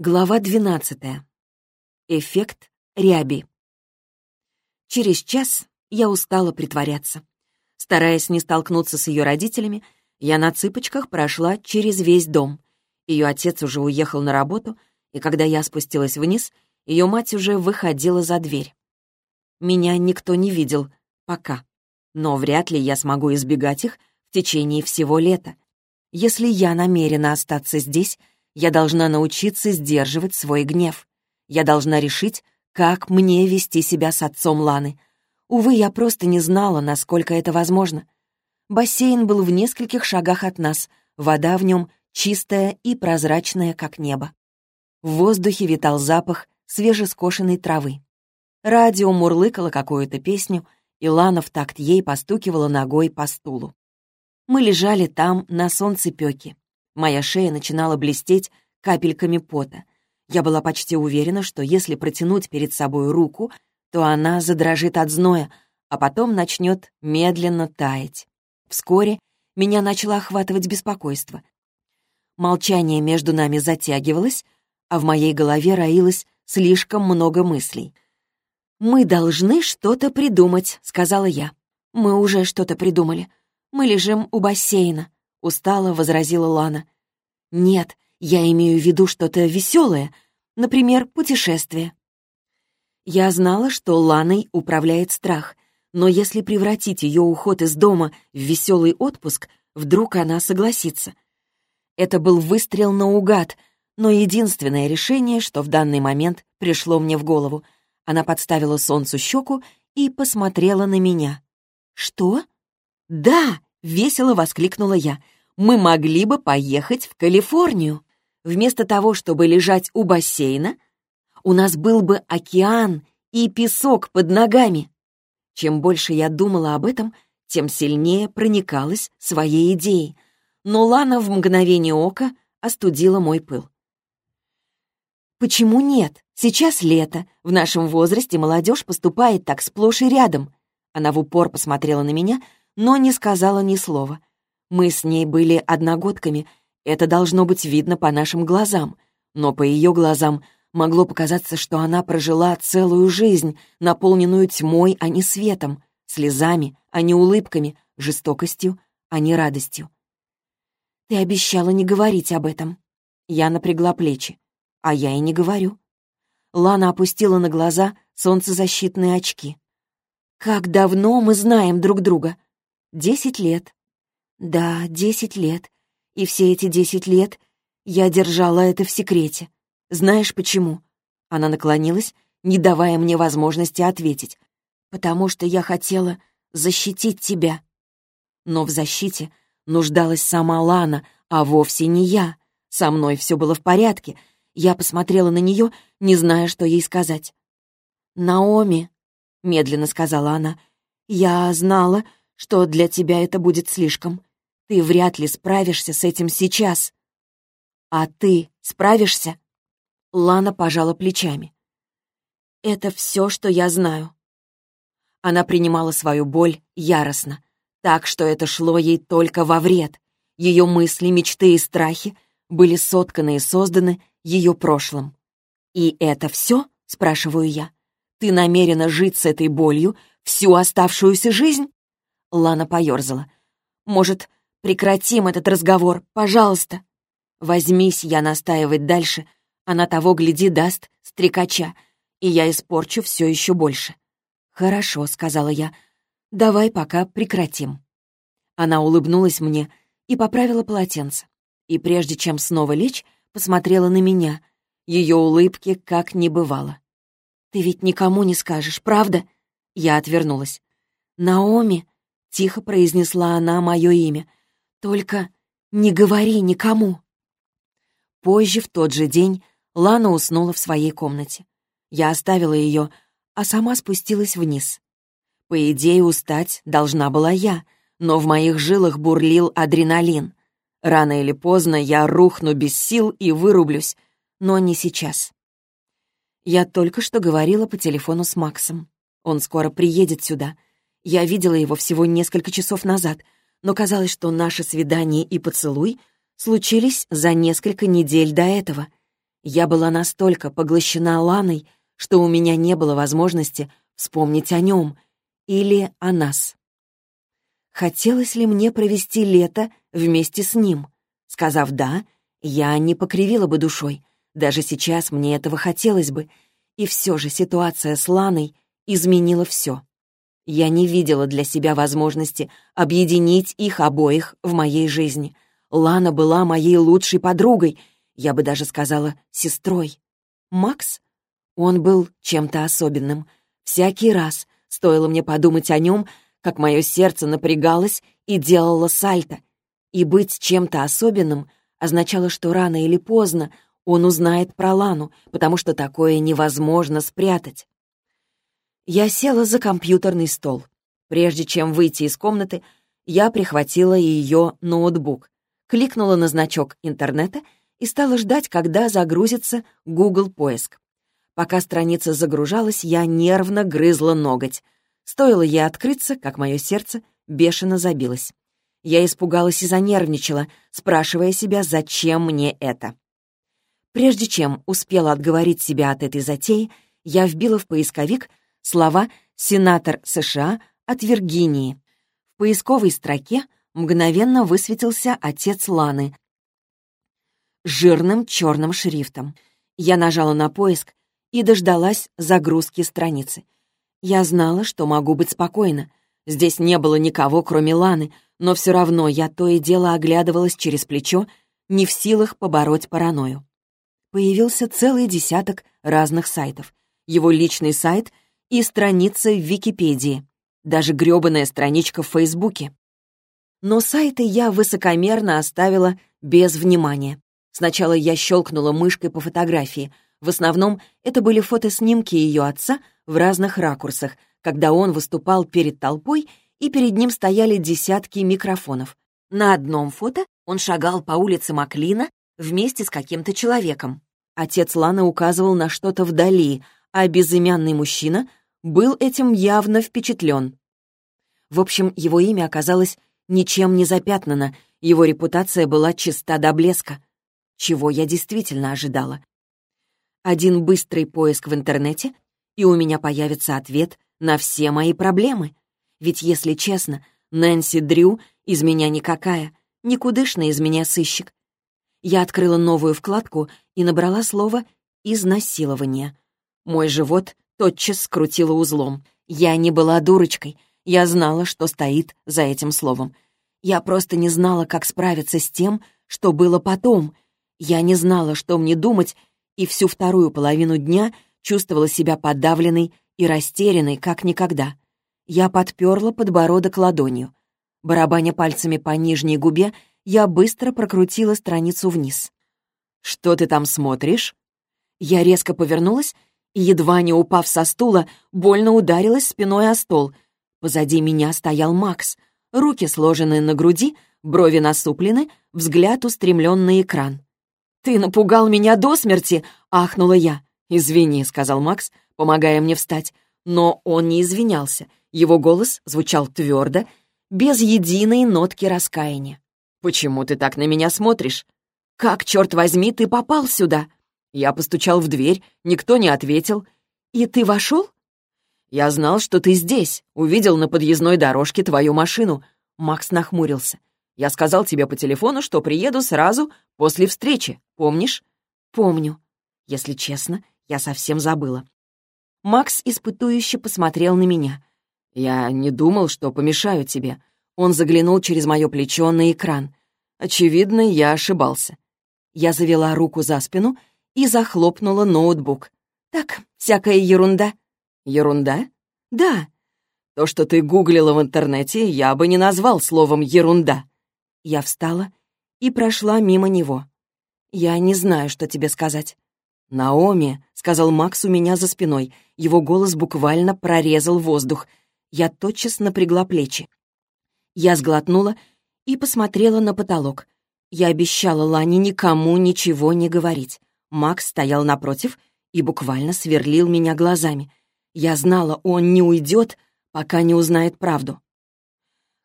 Глава 12. Эффект ряби. Через час я устала притворяться. Стараясь не столкнуться с ее родителями, я на цыпочках прошла через весь дом. Ее отец уже уехал на работу, и когда я спустилась вниз, ее мать уже выходила за дверь. Меня никто не видел, пока. Но вряд ли я смогу избегать их в течение всего лета. Если я намерена остаться здесь, я должна научиться сдерживать свой гнев. Я должна решить, как мне вести себя с отцом Ланы. Увы, я просто не знала, насколько это возможно. Бассейн был в нескольких шагах от нас, вода в нем чистая и прозрачная, как небо. В воздухе витал запах свежескошенной травы. Радио мурлыкало какую-то песню, и Лана в такт ей постукивала ногой по стулу. Мы лежали там, на солнцепёке. Моя шея начинала блестеть капельками пота. Я была почти уверена, что если протянуть перед собой руку, то она задрожит от зноя, а потом начнет медленно таять. Вскоре меня начало охватывать беспокойство. Молчание между нами затягивалось, а в моей голове роилось слишком много мыслей. «Мы должны что-то придумать», — сказала я. «Мы уже что-то придумали. Мы лежим у бассейна. — устало возразила Лана. «Нет, я имею в виду что-то веселое, например, путешествие». Я знала, что Ланой управляет страх, но если превратить ее уход из дома в веселый отпуск, вдруг она согласится. Это был выстрел наугад, но единственное решение, что в данный момент пришло мне в голову. Она подставила солнцу щеку и посмотрела на меня. «Что?» «Да!» — весело воскликнула я. «Мы могли бы поехать в Калифорнию. Вместо того, чтобы лежать у бассейна, у нас был бы океан и песок под ногами». Чем больше я думала об этом, тем сильнее проникалась своей идеей. Но Лана в мгновение ока остудила мой пыл. «Почему нет? Сейчас лето. В нашем возрасте молодежь поступает так сплошь и рядом». Она в упор посмотрела на меня — но не сказала ни слова. Мы с ней были одногодками, это должно быть видно по нашим глазам, но по ее глазам могло показаться, что она прожила целую жизнь, наполненную тьмой, а не светом, слезами, а не улыбками, жестокостью, а не радостью. «Ты обещала не говорить об этом». Я напрягла плечи. «А я и не говорю». Лана опустила на глаза солнцезащитные очки. «Как давно мы знаем друг друга?» Десять лет. Да, десять лет. И все эти десять лет я держала это в секрете. Знаешь почему? Она наклонилась, не давая мне возможности ответить. Потому что я хотела защитить тебя. Но в защите нуждалась сама Лана, а вовсе не я. Со мной все было в порядке. Я посмотрела на нее, не зная, что ей сказать. «Наоми», — медленно сказала она, — «я знала, что для тебя это будет слишком. Ты вряд ли справишься с этим сейчас. А ты справишься?» Лана пожала плечами. «Это все, что я знаю». Она принимала свою боль яростно, так что это шло ей только во вред. Ее мысли, мечты и страхи были сотканы и созданы ее прошлым. «И это все?» — спрашиваю я. «Ты намерена жить с этой болью всю оставшуюся жизнь?» Лана поёрзала. «Может, прекратим этот разговор, пожалуйста?» «Возьмись я настаивать дальше, она того, гляди, даст стрекача, и я испорчу все еще больше». «Хорошо», — сказала я, — «давай пока прекратим». Она улыбнулась мне и поправила полотенце. И прежде чем снова лечь, посмотрела на меня. Ее улыбки как не бывало. «Ты ведь никому не скажешь, правда?» Я отвернулась. «Наоми», — тихо произнесла она мое имя. «Только не говори никому». Позже, в тот же день, Лана уснула в своей комнате. Я оставила ее, а сама спустилась вниз. По идее, устать должна была я, но в моих жилах бурлил адреналин. Рано или поздно я рухну без сил и вырублюсь, но не сейчас. Я только что говорила по телефону с Максом. Он скоро приедет сюда — я видела его всего несколько часов назад, но казалось, что наше свидание и поцелуй случились за несколько недель до этого. Я была настолько поглощена Ланой, что у меня не было возможности вспомнить о нем или о нас. Хотелось ли мне провести лето вместе с ним? Сказав «да», я не покривила бы душой. Даже сейчас мне этого хотелось бы. И все же ситуация с Ланой изменила все. Я не видела для себя возможности объединить их обоих в моей жизни. Лана была моей лучшей подругой, я бы даже сказала, сестрой. Макс? Он был чем-то особенным. Всякий раз, стоило мне подумать о нем, как мое сердце напрягалось и делало сальто. И быть чем-то особенным означало, что рано или поздно он узнает про Лану, потому что такое невозможно спрятать. Я села за компьютерный стол. Прежде чем выйти из комнаты, я прихватила ее ноутбук, кликнула на значок интернета и стала ждать, когда загрузится Google поиск. Пока страница загружалась, я нервно грызла ноготь. Стоило ей открыться, как мое сердце бешено забилось. Я испугалась и занервничала, спрашивая себя, зачем мне это. Прежде чем успела отговорить себя от этой затеи, я вбила в поисковик слова «сенатор США от Виргинии». В поисковой строке мгновенно высветился отец Ланы жирным черным шрифтом. Я нажала на поиск и дождалась загрузки страницы. Я знала, что могу быть спокойна. Здесь не было никого, кроме Ланы, но все равно я то и дело оглядывалась через плечо, не в силах побороть паранойю. Появился целый десяток разных сайтов. Его личный сайт — и страница в Википедии, даже грёбаная страничка в Фейсбуке. Но сайты я высокомерно оставила без внимания. Сначала я щелкнула мышкой по фотографии. В основном это были фотоснимки ее отца в разных ракурсах, когда он выступал перед толпой, и перед ним стояли десятки микрофонов. На одном фото он шагал по улице Маклина вместе с каким-то человеком. Отец Ланы указывал на что-то вдали, а безымянный мужчина был этим явно впечатлен. В общем, его имя оказалось ничем не запятнано, его репутация была чиста до блеска. Чего я действительно ожидала? Один быстрый поиск в интернете, и у меня появится ответ на все мои проблемы. Ведь, если честно, Нэнси Дрю из меня никакая, никудышный из меня сыщик. Я открыла новую вкладку и набрала слово «изнасилование». Мой живот тотчас скрутило узлом. Я не была дурочкой. Я знала, что стоит за этим словом. Я просто не знала, как справиться с тем, что было потом. Я не знала, что мне думать, и всю вторую половину дня чувствовала себя подавленной и растерянной, как никогда. Я подперла подбородок ладонью. Барабаня пальцами по нижней губе, я быстро прокрутила страницу вниз. «Что ты там смотришь?» Я резко повернулась и, едва не упав со стула, больно ударилась спиной о стол. Позади меня стоял Макс. Руки сложены на груди, брови насуплены, взгляд устремлен на экран. «Ты напугал меня до смерти!» — ахнула я. «Извини», — сказал Макс, помогая мне встать. Но он не извинялся. Его голос звучал твердо, без единой нотки раскаяния. «Почему ты так на меня смотришь? Как, черт возьми, ты попал сюда?» Я постучал в дверь, никто не ответил. «И ты вошел?» «Я знал, что ты здесь, увидел на подъездной дорожке твою машину». Макс нахмурился. «Я сказал тебе по телефону, что приеду сразу после встречи, помнишь?» «Помню. Если честно, я совсем забыла». Макс испытующе посмотрел на меня. «Я не думал, что помешаю тебе». Он заглянул через мое плечо на экран. Очевидно, я ошибался. Я завела руку за спину и захлопнула ноутбук. «Так, всякая ерунда». «Ерунда?» «Да». «То, что ты гуглила в интернете, я бы не назвал словом «ерунда». Я встала и прошла мимо него. «Я не знаю, что тебе сказать». «Наоми», — сказал Макс у меня за спиной. Его голос буквально прорезал воздух. Я тотчас напрягла плечи. Я сглотнула и посмотрела на потолок. Я обещала Лане никому ничего не говорить. Макс стоял напротив и буквально сверлил меня глазами. Я знала, он не уйдет, пока не узнает правду.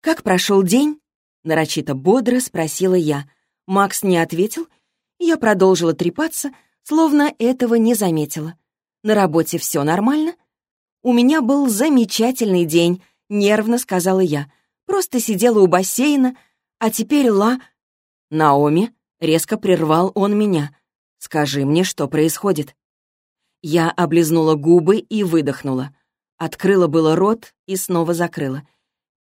«Как прошел день?» — нарочито бодро спросила я. Макс не ответил, и я продолжила трепаться, словно этого не заметила. «На работе все нормально?» «У меня был замечательный день», — нервно сказала я. «Просто сидела у бассейна, а теперь ла...» «Наоми», — резко прервал он меня. «Скажи мне, что происходит». Я облизнула губы и выдохнула. Открыла было рот и снова закрыла.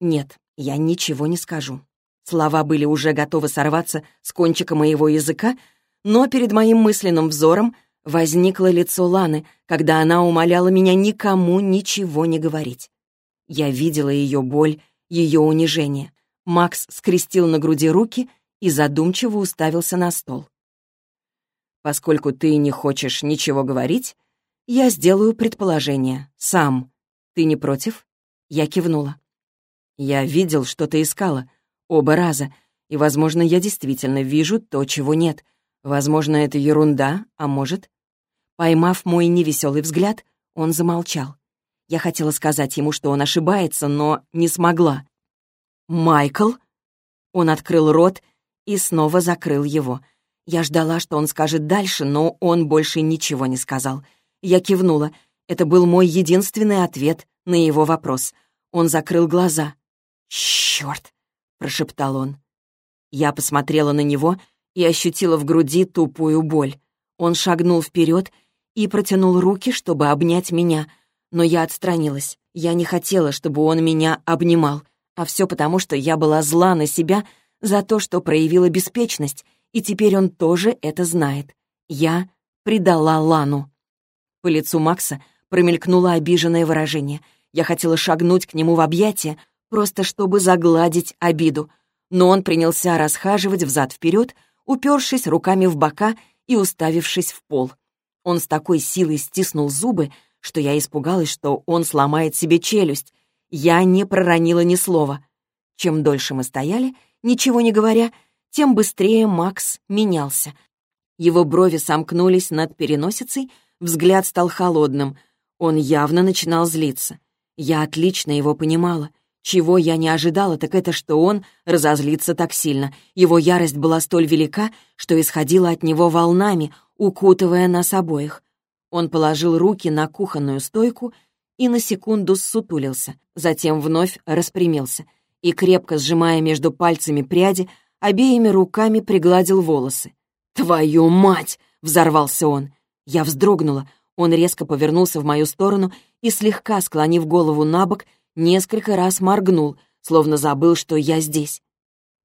Нет, я ничего не скажу. Слова были уже готовы сорваться с кончика моего языка, но перед моим мысленным взором возникло лицо Ланы, когда она умоляла меня никому ничего не говорить. Я видела ее боль, ее унижение. Макс скрестил на груди руки и задумчиво уставился на стол. «Поскольку ты не хочешь ничего говорить, я сделаю предположение. Сам. Ты не против?» Я кивнула. «Я видел, что ты искала. Оба раза. И, возможно, я действительно вижу то, чего нет. Возможно, это ерунда, а может...» Поймав мой невеселый взгляд, он замолчал. Я хотела сказать ему, что он ошибается, но не смогла. «Майкл?» Он открыл рот и снова закрыл его. Я ждала, что он скажет дальше, но он больше ничего не сказал. Я кивнула. Это был мой единственный ответ на его вопрос. Он закрыл глаза. «Чёрт!» — прошептал он. Я посмотрела на него и ощутила в груди тупую боль. Он шагнул вперед и протянул руки, чтобы обнять меня, но я отстранилась. Я не хотела, чтобы он меня обнимал, а все потому, что я была зла на себя за то, что проявила беспечность, и теперь он тоже это знает. Я предала Лану. По лицу Макса промелькнуло обиженное выражение. Я хотела шагнуть к нему в объятия, просто чтобы загладить обиду. Но он принялся расхаживать взад-вперед, упершись руками в бока и уставившись в пол. Он с такой силой стиснул зубы, что я испугалась, что он сломает себе челюсть. Я не проронила ни слова. Чем дольше мы стояли, ничего не говоря, тем быстрее Макс менялся. Его брови сомкнулись над переносицей, взгляд стал холодным. Он явно начинал злиться. Я отлично его понимала. Чего я не ожидала, так это, что он разозлится так сильно. Его ярость была столь велика, что исходила от него волнами, укутывая нас обоих. Он положил руки на кухонную стойку и на секунду ссутулился, затем вновь распрямился и, крепко сжимая между пальцами пряди, обеими руками пригладил волосы. «Твою мать!» — взорвался он. Я вздрогнула. Он резко повернулся в мою сторону и, слегка склонив голову на бок, несколько раз моргнул, словно забыл, что я здесь.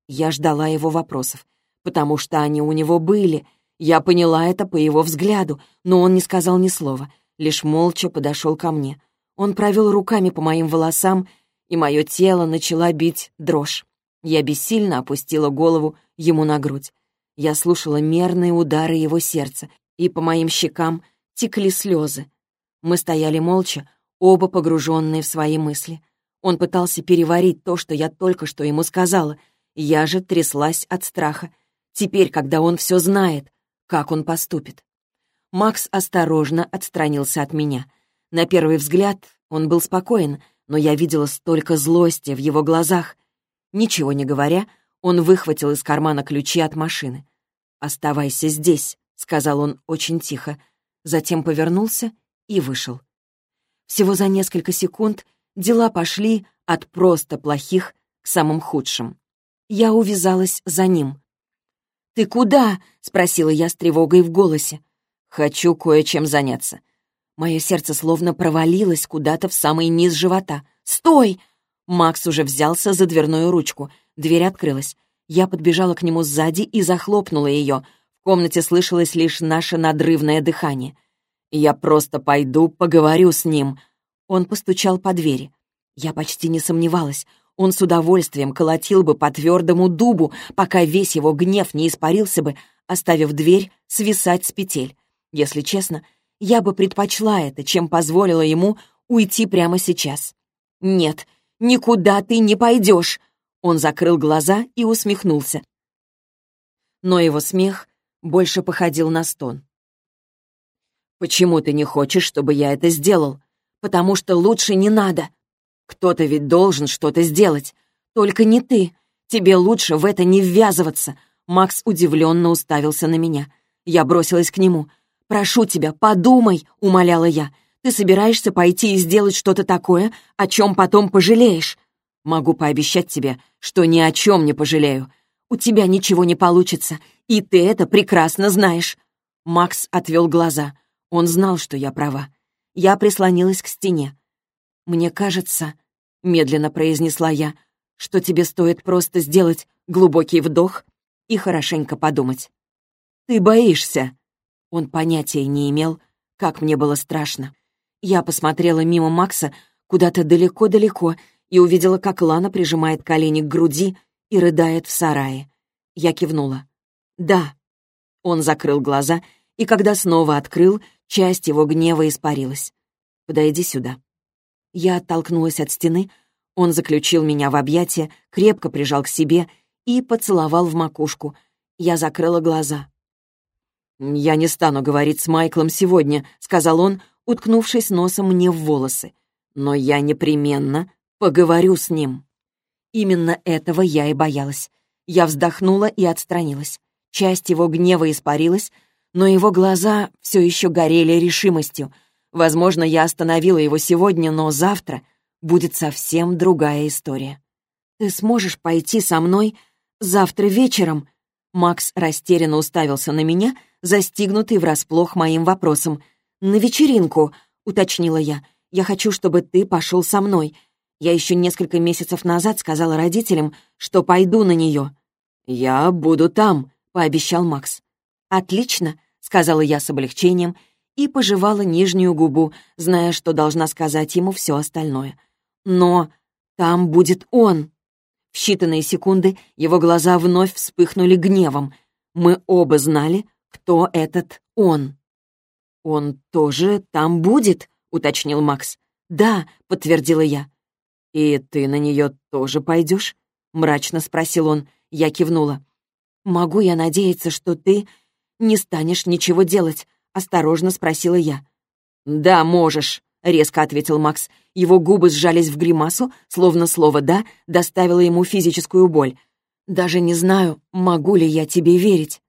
Я ждала его вопросов, потому что они у него были. Я поняла это по его взгляду, но он не сказал ни слова, лишь молча подошел ко мне. Он провел руками по моим волосам, и мое тело начала бить дрожь. Я бессильно опустила голову ему на грудь. Я слушала мерные удары его сердца, и по моим щекам текли слезы. Мы стояли молча, оба погруженные в свои мысли. Он пытался переварить то, что я только что ему сказала. Я же тряслась от страха. Теперь, когда он все знает, как он поступит. Макс осторожно отстранился от меня. На первый взгляд он был спокоен, но я видела столько злости в его глазах. Ничего не говоря, он выхватил из кармана ключи от машины. «Оставайся здесь», сказал он очень тихо, затем повернулся и вышел. Всего за несколько секунд дела пошли от просто плохих к самым худшим. Я увязалась за ним. «Ты куда?» — спросила я с тревогой в голосе. «Хочу кое-чем заняться». Мое сердце словно провалилось куда-то в самый низ живота. «Стой!» Макс уже взялся за дверную ручку. Дверь открылась. Я подбежала к нему сзади и захлопнула ее — в комнате слышалось лишь наше надрывное дыхание. «Я просто пойду, поговорю с ним». Он постучал по двери. Я почти не сомневалась. Он с удовольствием колотил бы по твердому дубу, пока весь его гнев не испарился бы, оставив дверь свисать с петель. Если честно, я бы предпочла это, чем позволила ему уйти прямо сейчас. «Нет, никуда ты не пойдешь!» Он закрыл глаза и усмехнулся. Но его смех больше походил на стон. «Почему ты не хочешь, чтобы я это сделал? Потому что лучше не надо. Кто-то ведь должен что-то сделать. Только не ты. Тебе лучше в это не ввязываться». Макс удивленно уставился на меня. Я бросилась к нему. «Прошу тебя, подумай», — умоляла я. «Ты собираешься пойти и сделать что-то такое, о чем потом пожалеешь?» «Могу пообещать тебе, что ни о чем не пожалею. У тебя ничего не получится, и ты это прекрасно знаешь». Макс отвел глаза. Он знал, что я права. Я прислонилась к стене. «Мне кажется», — медленно произнесла я, «что тебе стоит просто сделать глубокий вдох и хорошенько подумать». «Ты боишься?» Он понятия не имел, как мне было страшно. Я посмотрела мимо Макса куда-то далеко-далеко и увидела, как Лана прижимает колени к груди и рыдает в сарае. Я кивнула. «Да». Он закрыл глаза, и когда снова открыл, часть его гнева испарилась. «Подойди сюда». Я оттолкнулась от стены, он заключил меня в объятия, крепко прижал к себе и поцеловал в макушку. Я закрыла глаза. «Я не стану говорить с Майклом сегодня», — сказал он, уткнувшись носом мне в волосы. «Но я непременно поговорю с ним». Именно этого я и боялась. Я вздохнула и отстранилась. Часть его гнева испарилась, но его глаза все еще горели решимостью. Возможно, я остановила его сегодня, но завтра будет совсем другая история. «Ты сможешь пойти со мной завтра вечером?» Макс растерянно уставился на меня, застигнутый врасплох моим вопросом. «На вечеринку», — уточнила я. «Я хочу, чтобы ты пошел со мной. Я еще несколько месяцев назад сказала родителям, что пойду на нее». «Я буду там», — пообещал Макс. «Отлично», — сказала я с облегчением и пожевала нижнюю губу, зная, что должна сказать ему все остальное. «Но там будет он». В считанные секунды его глаза вновь вспыхнули гневом. Мы оба знали, кто этот он. «Он тоже там будет?» — уточнил Макс. «Да», — подтвердила я. «И ты на нее тоже пойдешь?» — мрачно спросил он. Я кивнула. «Могу я надеяться, что ты не станешь ничего делать?» — осторожно спросила я. «Да, можешь», — резко ответил Макс. Его губы сжались в гримасу, словно слово «да» доставило ему физическую боль. «Даже не знаю, могу ли я тебе верить».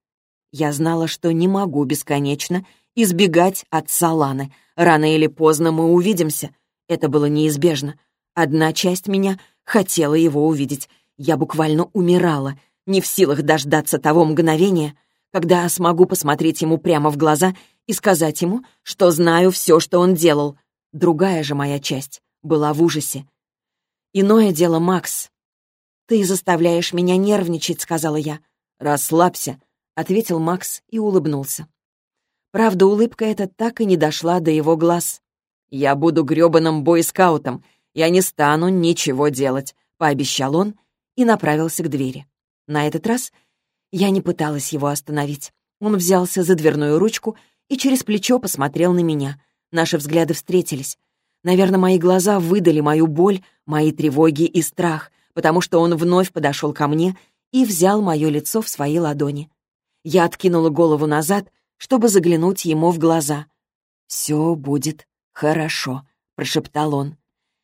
Я знала, что не могу бесконечно избегать отца Ланы. Рано или поздно мы увидимся. Это было неизбежно. Одна часть меня хотела его увидеть, я буквально умирала, не в силах дождаться того мгновения, когда смогу посмотреть ему прямо в глаза и сказать ему, что знаю все, что он делал. Другая же моя часть была в ужасе. «Иное дело, Макс. Ты заставляешь меня нервничать», — сказала я. «Расслабься», — ответил Макс и улыбнулся. Правда, улыбка эта так и не дошла до его глаз. «Я буду грёбаным бойскаутом. Я не стану ничего делать», — пообещал он и направился к двери. На этот раз я не пыталась его остановить. Он взялся за дверную ручку и через плечо посмотрел на меня. Наши взгляды встретились. Наверное, мои глаза выдали мою боль, мои тревоги и страх, потому что он вновь подошел ко мне и взял мое лицо в свои ладони. Я откинула голову назад, чтобы заглянуть ему в глаза. «Все будет хорошо», — прошептал он.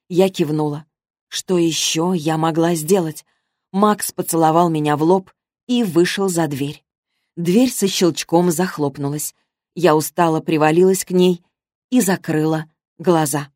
Я кивнула. Что еще я могла сделать? Макс поцеловал меня в лоб и вышел за дверь. Дверь со щелчком захлопнулась. Я устало привалилась к ней и закрыла глаза.